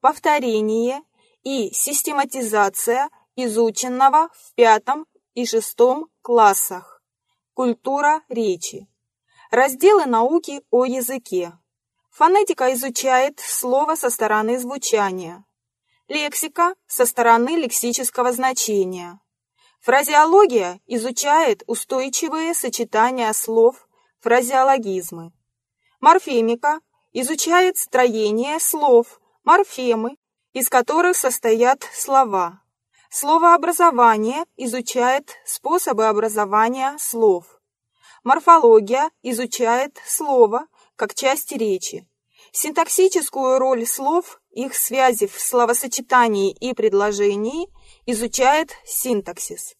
повторение и систематизация изученного в пятом и шестом классах. Культура речи. Разделы науки о языке. Фонетика изучает слово со стороны звучания. Лексика со стороны лексического значения. Фразеология изучает устойчивые сочетания слов, фразеологизмы. Морфемика изучает строение слов, морфемы, из которых состоят слова. Словообразование изучает способы образования слов. Морфология изучает слово как часть речи. Синтаксическую роль слов, их связи в словосочетании и предложении изучает синтаксис.